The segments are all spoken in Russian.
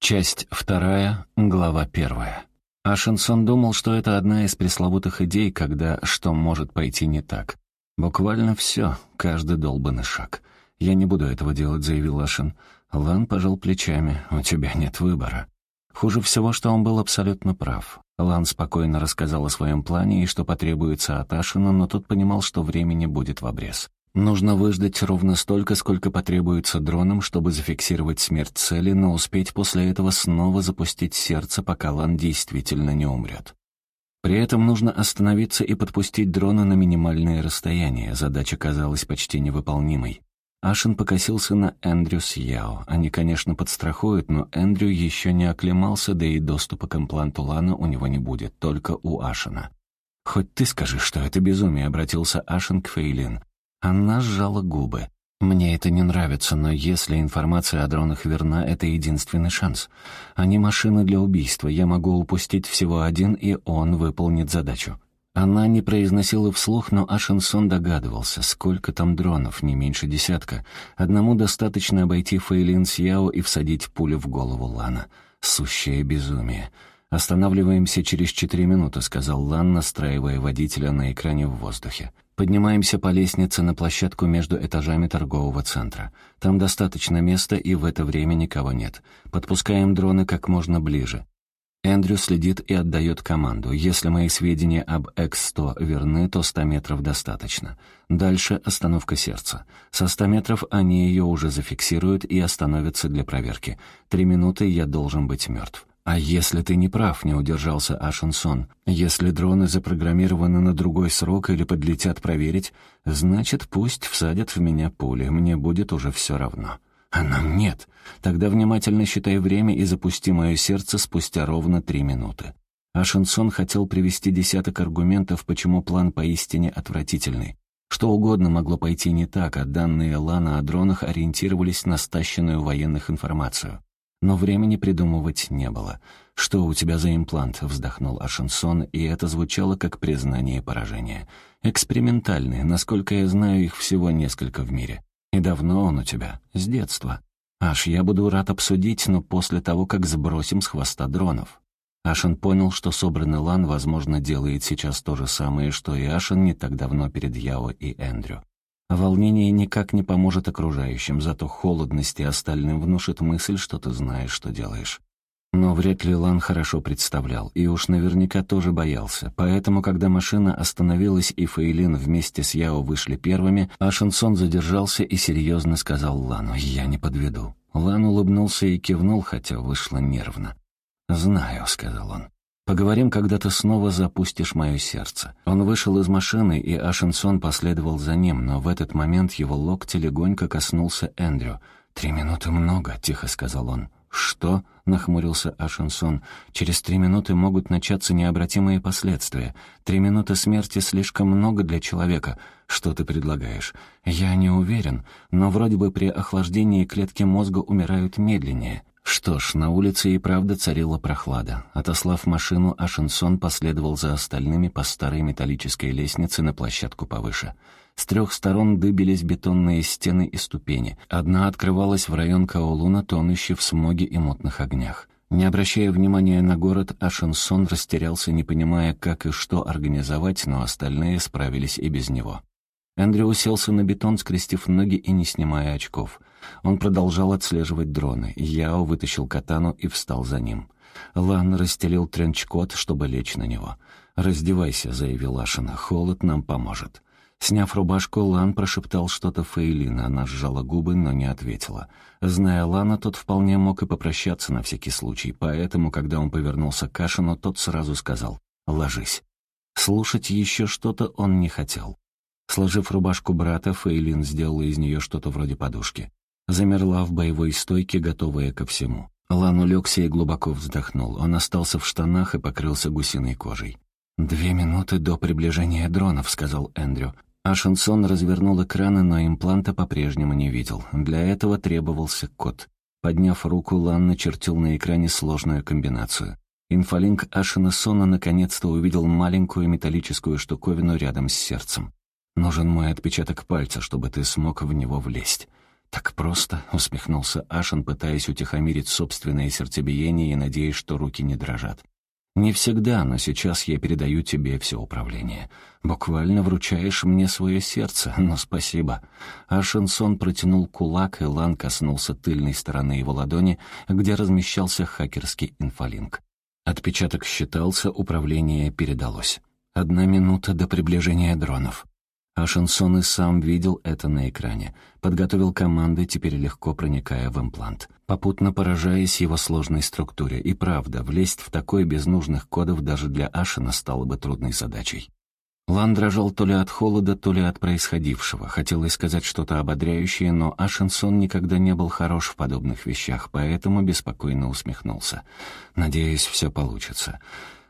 Часть вторая, глава первая. Ашенсон думал, что это одна из пресловутых идей, когда что может пойти не так. Буквально все, каждый долбанный шаг. «Я не буду этого делать», — заявил Ашен. Лан пожал плечами. «У тебя нет выбора». Хуже всего, что он был абсолютно прав. Лан спокойно рассказал о своем плане и что потребуется от Ашена, но тот понимал, что времени будет в обрез. Нужно выждать ровно столько, сколько потребуется дроном, чтобы зафиксировать смерть цели, но успеть после этого снова запустить сердце, пока Лан действительно не умрет. При этом нужно остановиться и подпустить дрона на минимальное расстояние. Задача казалась почти невыполнимой. Ашен покосился на Эндрю с Яо. Они, конечно, подстрахуют, но Эндрю еще не оклемался, да и доступа к импланту Лана у него не будет, только у Ашена. «Хоть ты скажи, что это безумие», — обратился Ашен к Фейлин. Она сжала губы. «Мне это не нравится, но если информация о дронах верна, это единственный шанс. Они машины для убийства, я могу упустить всего один, и он выполнит задачу». Она не произносила вслух, но Ашенсон догадывался, сколько там дронов, не меньше десятка. Одному достаточно обойти Фейлин с Яо и всадить пулю в голову Лана. Сущее безумие. «Останавливаемся через четыре минуты», — сказал Лан, настраивая водителя на экране в воздухе. Поднимаемся по лестнице на площадку между этажами торгового центра. Там достаточно места, и в это время никого нет. Подпускаем дроны как можно ближе. Эндрю следит и отдает команду. Если мои сведения об X-100 верны, то 100 метров достаточно. Дальше остановка сердца. Со 100 метров они ее уже зафиксируют и остановятся для проверки. Три минуты я должен быть мертв. «А если ты не прав», — не удержался Ашенсон, «если дроны запрограммированы на другой срок или подлетят проверить, значит, пусть всадят в меня пули, мне будет уже все равно». «А нам нет. Тогда внимательно считай время и запусти мое сердце спустя ровно три минуты». Ашенсон хотел привести десяток аргументов, почему план поистине отвратительный. Что угодно могло пойти не так, а данные Лана о дронах ориентировались на стащенную военных информацию. Но времени придумывать не было. «Что у тебя за имплант?» — вздохнул Ашенсон, и это звучало как признание поражения. «Экспериментальный, насколько я знаю, их всего несколько в мире. И давно он у тебя? С детства. Аж я буду рад обсудить, но после того, как сбросим с хвоста дронов». Ашен понял, что собранный Лан, возможно, делает сейчас то же самое, что и Ашен не так давно перед Яо и Эндрю. Волнение никак не поможет окружающим, зато холодность и остальным внушит мысль, что ты знаешь, что делаешь. Но вряд ли Лан хорошо представлял, и уж наверняка тоже боялся. Поэтому, когда машина остановилась и Фейлин вместе с Яо вышли первыми, Ашенсон задержался и серьезно сказал Лану «Я не подведу». Лан улыбнулся и кивнул, хотя вышло нервно. «Знаю», — сказал он. Поговорим, когда ты снова запустишь мое сердце». Он вышел из машины, и Ашенсон последовал за ним, но в этот момент его локти легонько коснулся Эндрю. «Три минуты много», — тихо сказал он. «Что?» — нахмурился Ашенсон. «Через три минуты могут начаться необратимые последствия. Три минуты смерти слишком много для человека. Что ты предлагаешь?» «Я не уверен, но вроде бы при охлаждении клетки мозга умирают медленнее. Что ж, на улице и правда царила прохлада. Отослав машину, Ашенсон последовал за остальными по старой металлической лестнице на площадку повыше. С трех сторон дыбились бетонные стены и ступени. Одна открывалась в район Каолуна, тонущий в смоге и мутных огнях. Не обращая внимания на город, Ашенсон растерялся, не понимая, как и что организовать, но остальные справились и без него. Эндрю уселся на бетон, скрестив ноги и не снимая очков. Он продолжал отслеживать дроны. Яо вытащил катану и встал за ним. Лан расстелил тренчкот, чтобы лечь на него. «Раздевайся», — заявил Ашина, — «холод нам поможет». Сняв рубашку, Лан прошептал что-то Фейлина. Она сжала губы, но не ответила. Зная Лана, тот вполне мог и попрощаться на всякий случай, поэтому, когда он повернулся к Ашину, тот сразу сказал «Ложись». Слушать еще что-то он не хотел. Сложив рубашку брата, Фейлин сделала из нее что-то вроде подушки замерла в боевой стойке, готовая ко всему. Лан улегся и глубоко вздохнул. Он остался в штанах и покрылся гусиной кожей. «Две минуты до приближения дронов», — сказал Эндрю. Ашенсон развернул экраны, но импланта по-прежнему не видел. Для этого требовался код. Подняв руку, Лан начертил на экране сложную комбинацию. Инфолинк Ашенсона наконец-то увидел маленькую металлическую штуковину рядом с сердцем. «Нужен мой отпечаток пальца, чтобы ты смог в него влезть». «Так просто», — усмехнулся Ашен, пытаясь утихомирить собственное сердцебиение и надеясь, что руки не дрожат. «Не всегда, но сейчас я передаю тебе все управление. Буквально вручаешь мне свое сердце, но спасибо». Ашенсон протянул кулак, и Лан коснулся тыльной стороны его ладони, где размещался хакерский инфолинк. Отпечаток считался, управление передалось. Одна минута до приближения дронов. А Шансон и сам видел это на экране. Подготовил команды, теперь легко проникая в имплант. Попутно поражаясь его сложной структуре. И правда, влезть в такой без нужных кодов даже для Ашина стало бы трудной задачей. Лан дрожал то ли от холода, то ли от происходившего. Хотелось сказать что-то ободряющее, но Ашенсон никогда не был хорош в подобных вещах, поэтому беспокойно усмехнулся. «Надеюсь, все получится».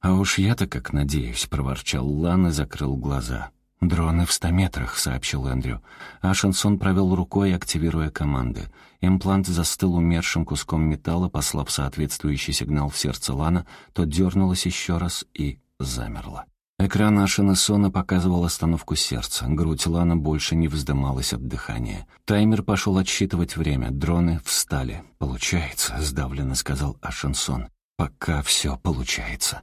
«А уж я-то как надеюсь», — проворчал Лан и закрыл глаза. «Дроны в ста метрах», — сообщил Эндрю. Ашенсон провел рукой, активируя команды. Имплант застыл умершим куском металла, послав соответствующий сигнал в сердце Лана, то дернулось еще раз и замерло. Экран Ашенсона показывал остановку сердца. Грудь Лана больше не вздымалась от дыхания. Таймер пошел отсчитывать время. Дроны встали. «Получается», — сдавленно сказал Ашенсон. «Пока все получается».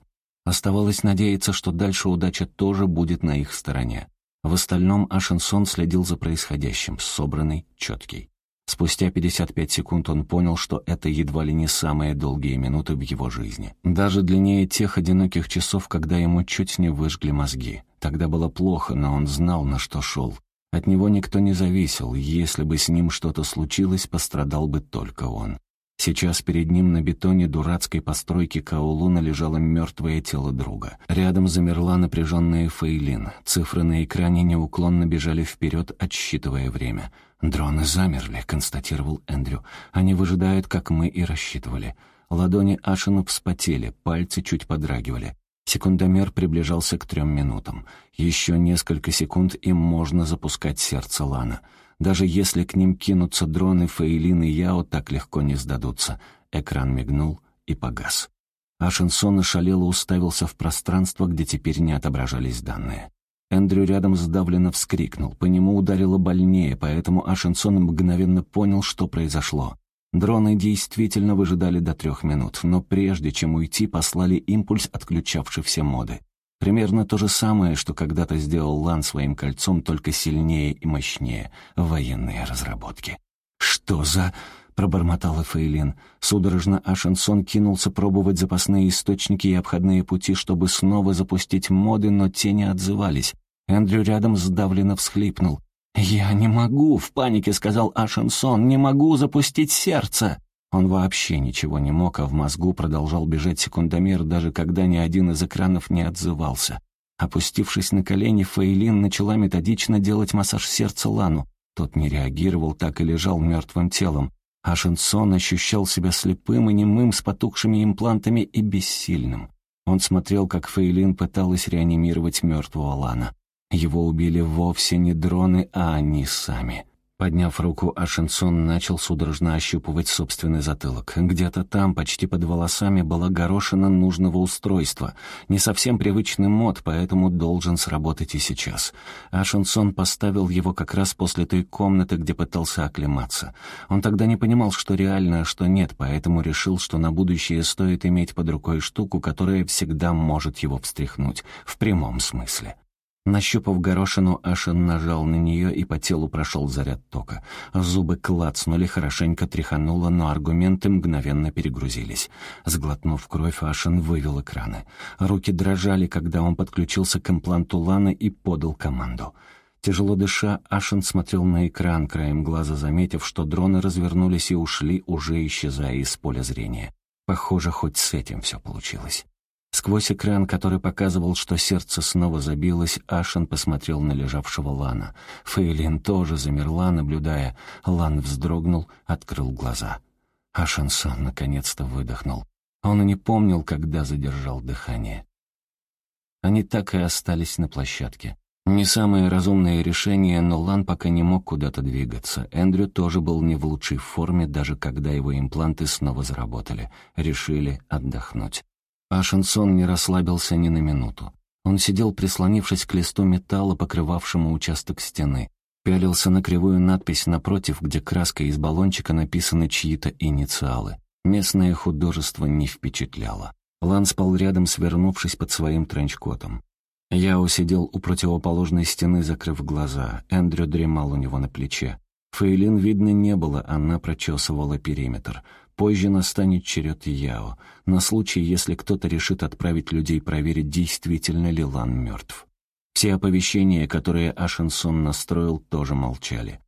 Оставалось надеяться, что дальше удача тоже будет на их стороне. В остальном Ашенсон следил за происходящим, собранный, четкий. Спустя 55 секунд он понял, что это едва ли не самые долгие минуты в его жизни. Даже длиннее тех одиноких часов, когда ему чуть не выжгли мозги. Тогда было плохо, но он знал, на что шел. От него никто не зависел, если бы с ним что-то случилось, пострадал бы только он. Сейчас перед ним на бетоне дурацкой постройки Каулуна лежало мертвое тело друга. Рядом замерла напряженная Фейлин. Цифры на экране неуклонно бежали вперед, отсчитывая время. «Дроны замерли», — констатировал Эндрю. «Они выжидают, как мы и рассчитывали». Ладони Ашина вспотели, пальцы чуть подрагивали. Секундомер приближался к трем минутам. Еще несколько секунд им можно запускать сердце Лана. Даже если к ним кинутся дроны, Фейлин и Яо так легко не сдадутся. Экран мигнул и погас. Ашенсон ошалело уставился в пространство, где теперь не отображались данные. Эндрю рядом сдавленно вскрикнул. По нему ударило больнее, поэтому Ашенсон мгновенно понял, что произошло. Дроны действительно выжидали до трех минут, но прежде чем уйти, послали импульс, отключавший все моды. Примерно то же самое, что когда-то сделал Лан своим кольцом, только сильнее и мощнее. Военные разработки. «Что за...» — пробормотала Фейлин. Судорожно Ашенсон кинулся пробовать запасные источники и обходные пути, чтобы снова запустить моды, но те не отзывались. Эндрю рядом сдавленно всхлипнул. «Я не могу!» — в панике сказал Ашенсон. «Не могу запустить сердце!» Он вообще ничего не мог, а в мозгу продолжал бежать секундомер, даже когда ни один из экранов не отзывался. Опустившись на колени, Фейлин начала методично делать массаж сердца Лану. Тот не реагировал, так и лежал мертвым телом. А Шенсон ощущал себя слепым и немым, с потухшими имплантами и бессильным. Он смотрел, как Фейлин пыталась реанимировать мертвого Лана. Его убили вовсе не дроны, а они сами. Подняв руку, Ашенсон начал судорожно ощупывать собственный затылок. Где-то там, почти под волосами, была горошина нужного устройства. Не совсем привычный мод, поэтому должен сработать и сейчас. Ашенсон поставил его как раз после той комнаты, где пытался оклематься. Он тогда не понимал, что реально, а что нет, поэтому решил, что на будущее стоит иметь под рукой штуку, которая всегда может его встряхнуть. В прямом смысле. Нащупав горошину, Ашен нажал на нее, и по телу прошел заряд тока. Зубы клацнули, хорошенько тряхануло, но аргументы мгновенно перегрузились. Сглотнув кровь, Ашен вывел экраны. Руки дрожали, когда он подключился к импланту Ланы и подал команду. Тяжело дыша, Ашен смотрел на экран, краем глаза заметив, что дроны развернулись и ушли, уже исчезая из поля зрения. Похоже, хоть с этим все получилось. Сквозь экран, который показывал, что сердце снова забилось, Ашен посмотрел на лежавшего Лана. Фейлин тоже замерла, наблюдая. Лан вздрогнул, открыл глаза. Ашенсон наконец-то выдохнул. Он и не помнил, когда задержал дыхание. Они так и остались на площадке. Не самое разумное решение, но Лан пока не мог куда-то двигаться. Эндрю тоже был не в лучшей форме, даже когда его импланты снова заработали. Решили отдохнуть. А Шансон не расслабился ни на минуту. Он сидел, прислонившись к листу металла, покрывавшему участок стены. Пялился на кривую надпись напротив, где краской из баллончика написаны чьи-то инициалы. Местное художество не впечатляло. Лан спал рядом, свернувшись под своим тренчкотом. Я усидел у противоположной стены, закрыв глаза. Эндрю дремал у него на плече. Фейлин видно не было, она прочесывала периметр. Позже настанет черед Яо, на случай, если кто-то решит отправить людей проверить, действительно ли Лан мертв. Все оповещения, которые Ашенсон настроил, тоже молчали.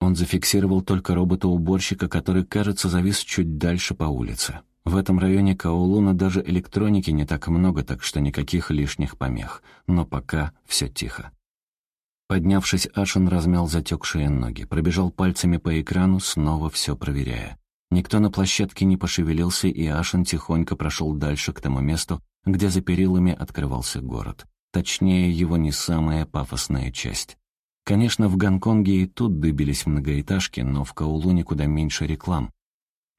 Он зафиксировал только робота-уборщика, который, кажется, завис чуть дальше по улице. В этом районе Каолуна даже электроники не так много, так что никаких лишних помех. Но пока все тихо. Поднявшись, Ашин размял затекшие ноги, пробежал пальцами по экрану, снова все проверяя. Никто на площадке не пошевелился, и Ашин тихонько прошел дальше к тому месту, где за перилами открывался город. Точнее, его не самая пафосная часть. Конечно, в Гонконге и тут дыбились многоэтажки, но в Каулуне куда меньше реклам.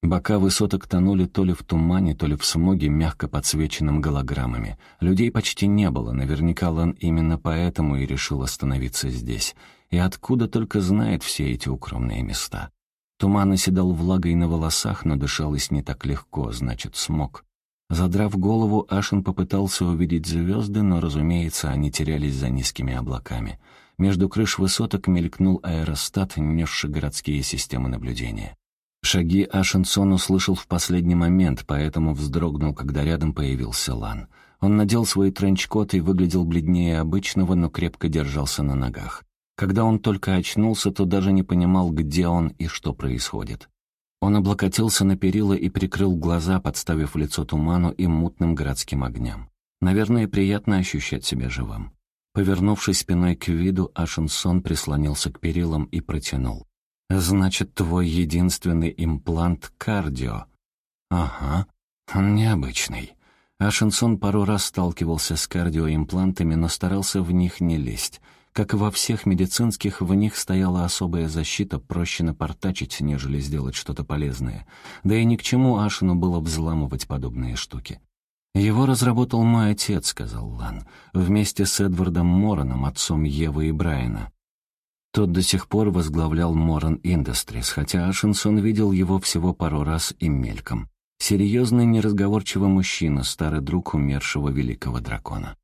Бока высоток тонули то ли в тумане, то ли в смоге, мягко подсвеченным голограммами. Людей почти не было, наверняка Лан именно поэтому и решил остановиться здесь. И откуда только знает все эти укромные места. Туман оседал влагой на волосах, но дышалось не так легко, значит, смог. Задрав голову, Ашин попытался увидеть звезды, но, разумеется, они терялись за низкими облаками. Между крыш высоток мелькнул аэростат, несший городские системы наблюдения. Шаги Ашенсон услышал в последний момент, поэтому вздрогнул, когда рядом появился Лан. Он надел свой тренчкот и выглядел бледнее обычного, но крепко держался на ногах. Когда он только очнулся, то даже не понимал, где он и что происходит. Он облокотился на перила и прикрыл глаза, подставив лицо туману и мутным городским огням. Наверное, приятно ощущать себя живым. Повернувшись спиной к виду, Ашенсон прислонился к перилам и протянул. «Значит, твой единственный имплант — кардио?» «Ага, он необычный». Ашенсон пару раз сталкивался с кардиоимплантами, но старался в них не лезть. Как и во всех медицинских, в них стояла особая защита, проще напортачить, нежели сделать что-то полезное. Да и ни к чему Ашину было взламывать подобные штуки. «Его разработал мой отец», — сказал Лан, «вместе с Эдвардом Мороном, отцом Евы и Брайана. Тот до сих пор возглавлял Моран Industries, хотя Ашинсон видел его всего пару раз и мельком. Серьезный, неразговорчивый мужчина, старый друг умершего великого дракона.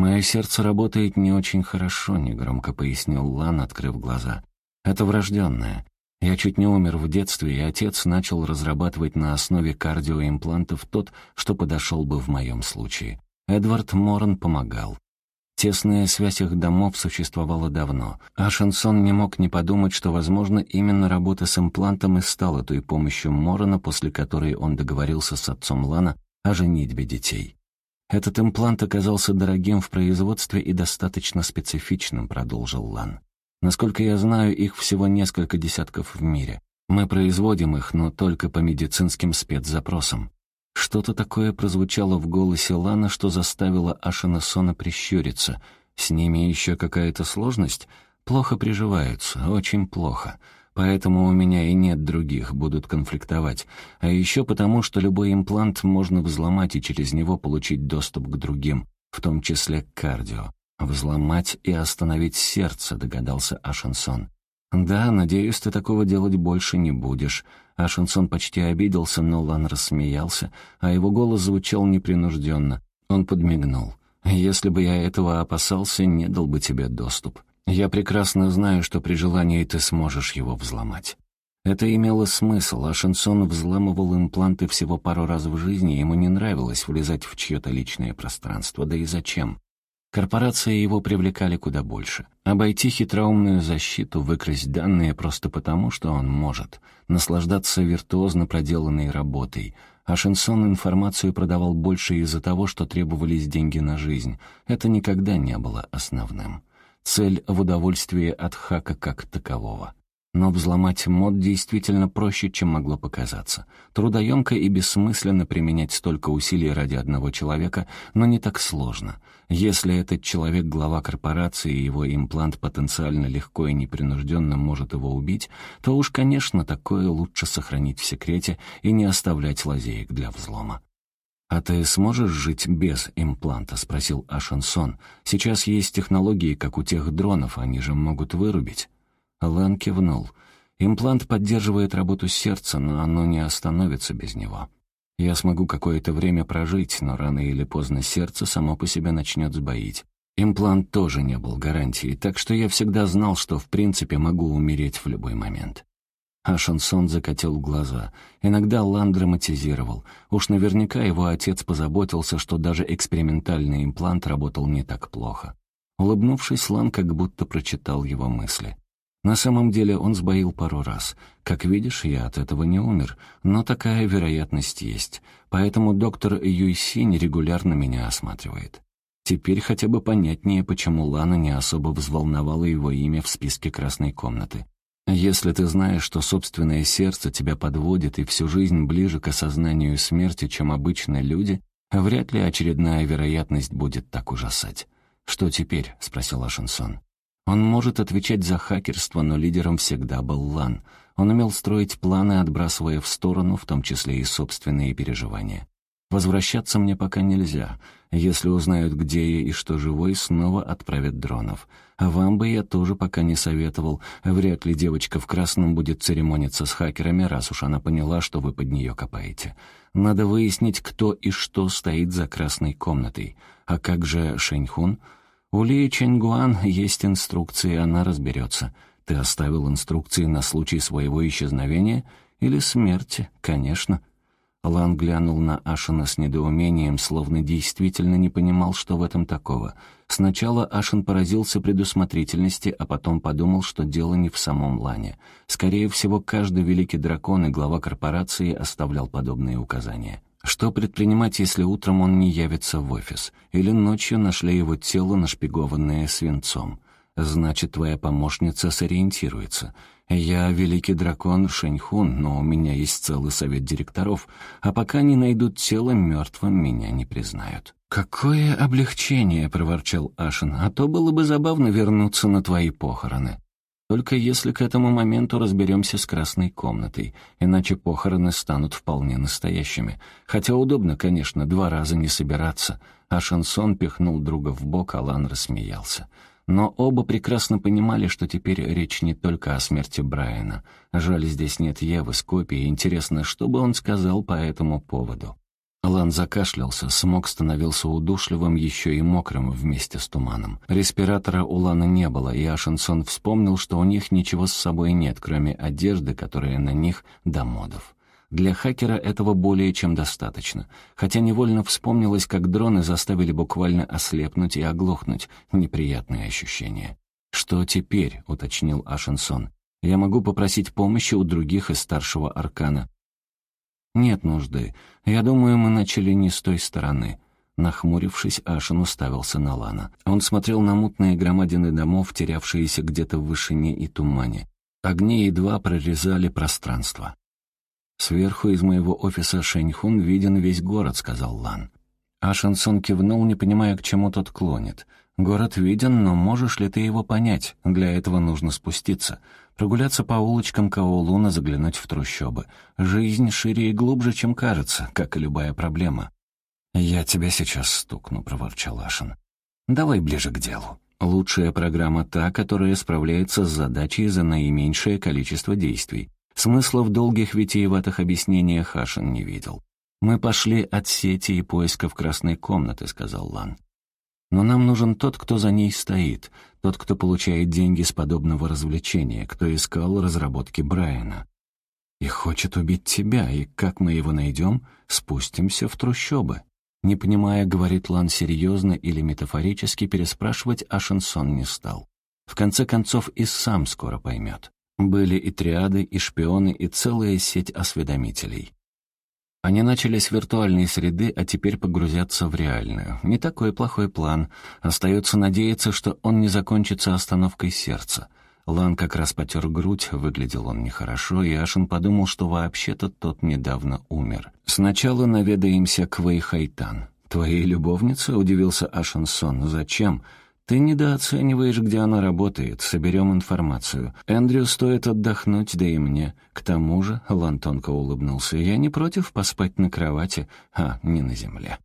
«Мое сердце работает не очень хорошо», — негромко пояснил Лан, открыв глаза. «Это врожденное. Я чуть не умер в детстве, и отец начал разрабатывать на основе кардиоимплантов тот, что подошел бы в моем случае. Эдвард Моран помогал. Тесная связь их домов существовала давно, а Шансон не мог не подумать, что, возможно, именно работа с имплантом и стала той помощью Морона, после которой он договорился с отцом Лана о женитьбе детей. «Этот имплант оказался дорогим в производстве и достаточно специфичным», — продолжил Лан. «Насколько я знаю, их всего несколько десятков в мире. Мы производим их, но только по медицинским спецзапросам. Что-то такое прозвучало в голосе Лана, что заставило Ашанасона прищуриться. С ними еще какая-то сложность? Плохо приживаются, очень плохо. Поэтому у меня и нет других, будут конфликтовать. А еще потому, что любой имплант можно взломать и через него получить доступ к другим, в том числе к кардио. «Взломать и остановить сердце», — догадался Ашансон. «Да, надеюсь, ты такого делать больше не будешь». Ашенсон почти обиделся, но Лан рассмеялся, а его голос звучал непринужденно. Он подмигнул. «Если бы я этого опасался, не дал бы тебе доступ. Я прекрасно знаю, что при желании ты сможешь его взломать». Это имело смысл, а Шансон взламывал импланты всего пару раз в жизни, ему не нравилось влезать в чье-то личное пространство, да и зачем? Корпорации его привлекали куда больше. Обойти хитроумную защиту, выкрасть данные просто потому, что он может. Наслаждаться виртуозно проделанной работой. А Шинсон информацию продавал больше из-за того, что требовались деньги на жизнь. Это никогда не было основным. Цель в удовольствии от хака как такового. Но взломать мод действительно проще, чем могло показаться. Трудоемко и бессмысленно применять столько усилий ради одного человека, но не так сложно. Если этот человек глава корпорации и его имплант потенциально легко и непринужденно может его убить, то уж, конечно, такое лучше сохранить в секрете и не оставлять лазеек для взлома. «А ты сможешь жить без импланта?» — спросил Ашенсон. «Сейчас есть технологии, как у тех дронов, они же могут вырубить». Лан кивнул. «Имплант поддерживает работу сердца, но оно не остановится без него. Я смогу какое-то время прожить, но рано или поздно сердце само по себе начнет сбоить. Имплант тоже не был гарантией, так что я всегда знал, что в принципе могу умереть в любой момент». А Шансон закатил глаза. Иногда Лан драматизировал. Уж наверняка его отец позаботился, что даже экспериментальный имплант работал не так плохо. Улыбнувшись, Лан как будто прочитал его мысли. На самом деле он сбоил пару раз. Как видишь, я от этого не умер, но такая вероятность есть. Поэтому доктор Юйсинь регулярно меня осматривает. Теперь хотя бы понятнее, почему Лана не особо взволновала его имя в списке красной комнаты. Если ты знаешь, что собственное сердце тебя подводит и всю жизнь ближе к осознанию смерти, чем обычные люди, вряд ли очередная вероятность будет так ужасать. «Что теперь?» — спросил Ашенсон. Он может отвечать за хакерство, но лидером всегда был Лан. Он умел строить планы, отбрасывая в сторону, в том числе и собственные переживания. Возвращаться мне пока нельзя. Если узнают, где я и что живой, снова отправят дронов. А вам бы я тоже пока не советовал. Вряд ли девочка в красном будет церемониться с хакерами, раз уж она поняла, что вы под нее копаете. Надо выяснить, кто и что стоит за красной комнатой. А как же Шэньхун? У Ли Чэньгуан есть инструкции, она разберется. Ты оставил инструкции на случай своего исчезновения? Или смерти, конечно. Лан глянул на Ашина с недоумением, словно действительно не понимал, что в этом такого. Сначала Ашин поразился предусмотрительности, а потом подумал, что дело не в самом Лане. Скорее всего, каждый великий дракон и глава корпорации оставлял подобные указания. Что предпринимать, если утром он не явится в офис? Или ночью нашли его тело, нашпигованное свинцом? Значит, твоя помощница сориентируется. Я великий дракон Шэньхун, но у меня есть целый совет директоров, а пока не найдут тело мертвым, меня не признают». «Какое облегчение!» — проворчал Ашин. «А то было бы забавно вернуться на твои похороны. Только если к этому моменту разберемся с красной комнатой, иначе похороны станут вполне настоящими. Хотя удобно, конечно, два раза не собираться». А Шансон пихнул друга в бок, Алан рассмеялся. Но оба прекрасно понимали, что теперь речь не только о смерти Брайана. Жаль, здесь нет Евы с копией. Интересно, что бы он сказал по этому поводу? Лан закашлялся, смог становился удушливым, еще и мокрым вместе с туманом. Респиратора у Лана не было, и Ашенсон вспомнил, что у них ничего с собой нет, кроме одежды, которая на них до модов. Для хакера этого более чем достаточно. Хотя невольно вспомнилось, как дроны заставили буквально ослепнуть и оглохнуть. Неприятные ощущения. «Что теперь?» — уточнил Ашенсон. «Я могу попросить помощи у других из старшего аркана». «Нет нужды. Я думаю, мы начали не с той стороны». Нахмурившись, Ашин уставился на Лана. Он смотрел на мутные громадины домов, терявшиеся где-то в вышине и тумане. Огни едва прорезали пространство. «Сверху из моего офиса Шэньхун виден весь город», — сказал Лан. А Шансон кивнул, не понимая, к чему тот клонит. «Город виден, но можешь ли ты его понять? Для этого нужно спуститься. Прогуляться по улочкам Каолуна, заглянуть в трущобы. Жизнь шире и глубже, чем кажется, как и любая проблема». «Я тебя сейчас стукну», — проворчал Ашин. «Давай ближе к делу. Лучшая программа та, которая справляется с задачей за наименьшее количество действий. Смысла в долгих витиеватых объяснениях Хашин не видел. «Мы пошли от сети и поисков красной комнаты», — сказал Лан. «Но нам нужен тот, кто за ней стоит, тот, кто получает деньги с подобного развлечения, кто искал разработки Брайана. И хочет убить тебя, и как мы его найдем, спустимся в трущобы». Не понимая, говорит Лан серьезно или метафорически, переспрашивать Ашенсон не стал. В конце концов, и сам скоро поймет. Были и триады, и шпионы, и целая сеть осведомителей. Они начали с виртуальной среды, а теперь погрузятся в реальную. Не такой плохой план. Остается надеяться, что он не закончится остановкой сердца. Лан как раз потер грудь, выглядел он нехорошо, и Ашин подумал, что вообще-то тот недавно умер. «Сначала наведаемся к Вэйхайтан». «Твоей любовнице?» — удивился Ашин Сон. «Зачем?» Ты недооцениваешь, где она работает. Соберем информацию. Эндрю стоит отдохнуть, да и мне. К тому же, Лантонко улыбнулся, я не против поспать на кровати, а не на земле.